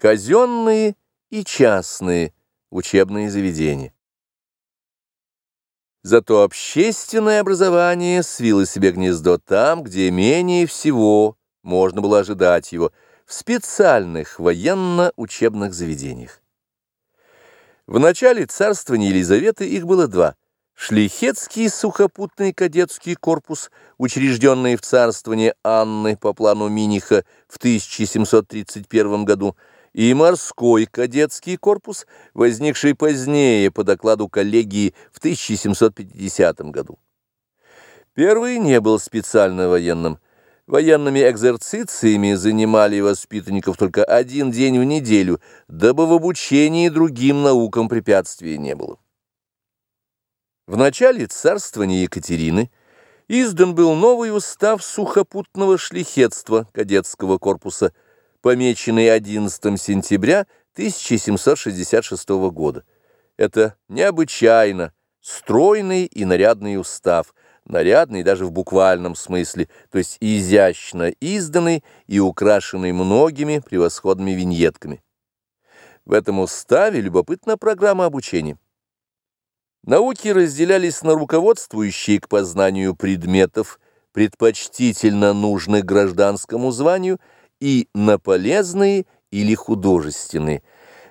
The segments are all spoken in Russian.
казенные и частные учебные заведения. Зато общественное образование свило себе гнездо там, где менее всего можно было ожидать его, в специальных военно-учебных заведениях. В начале царствования Елизаветы их было два – Шлихетский сухопутный кадетский корпус, учрежденный в царствование Анны по плану Миниха в 1731 году, и морской кадетский корпус, возникший позднее по докладу коллегии в 1750 году. Первый не был специально военным. Военными экзерцициями занимали воспитанников только один день в неделю, дабы в обучении другим наукам препятствий не было. В начале царствования Екатерины издан был новый устав сухопутного шлихетства кадетского корпуса, помеченный 11 сентября 1766 года. Это необычайно стройный и нарядный устав, нарядный даже в буквальном смысле, то есть изящно изданный и украшенный многими превосходными виньетками. В этом уставе любопытна программа обучения. Науки разделялись на руководствующие к познанию предметов, предпочтительно нужных гражданскому званию, и на полезные или художественные.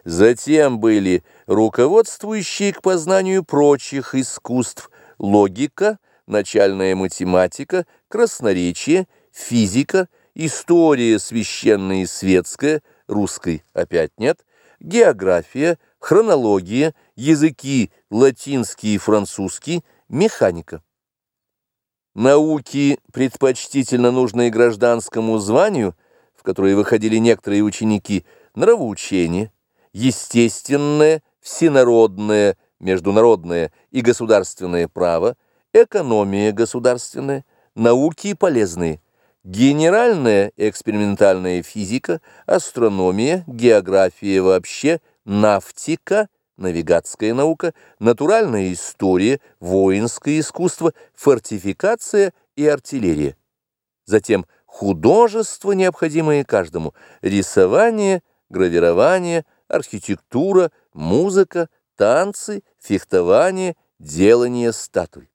Затем были руководствующие к познанию прочих искусств, логика, начальная математика, красноречие, физика, история священная и светская, русской опять нет, география, хронология, языки латинский и французский, механика. Науки, предпочтительно нужные гражданскому званию, в которые выходили некоторые ученики, нравоучение, естественное, всенародное, международное и государственное право, экономия государственная, науки полезные, генеральная экспериментальная физика, астрономия, география вообще, нафтика – навигатская наука, натуральная история, воинское искусство, фортификация и артиллерия. Затем художество, необходимое каждому, рисование, гравирование, архитектура, музыка, танцы, фехтование, делание статуй.